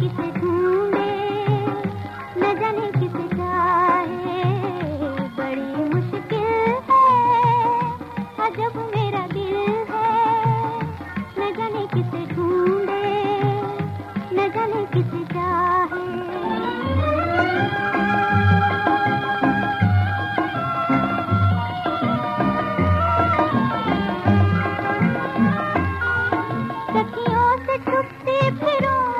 किसे ढूंढे, न जाने किसे चाहे। बड़ी मुश्किल है, अजब मेरा दिल है। न जाने किसे ढूंढे, न जाने किसे चाहे। सखियों से छुपते फिरो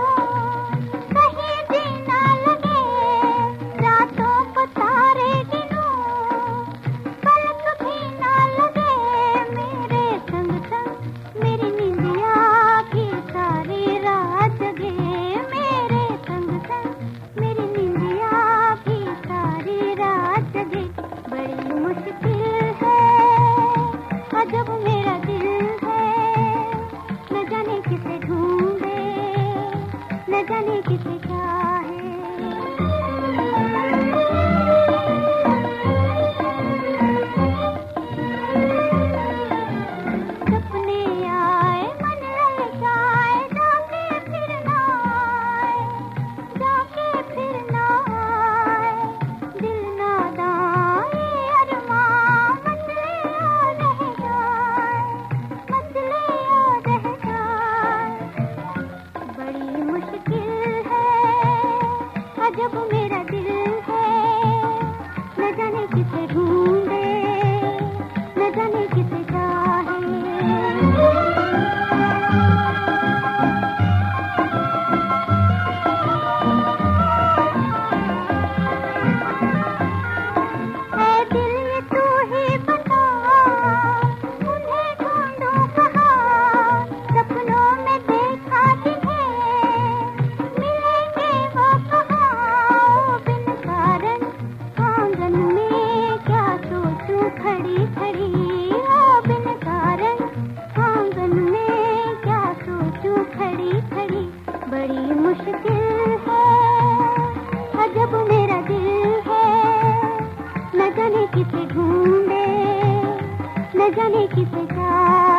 जाने किसे भजन की खड़ी खड़ी, बड़ी मुश्किल है। अजब मेरा दिल है। न जाने किसे ढूंढे, न जाने किसे का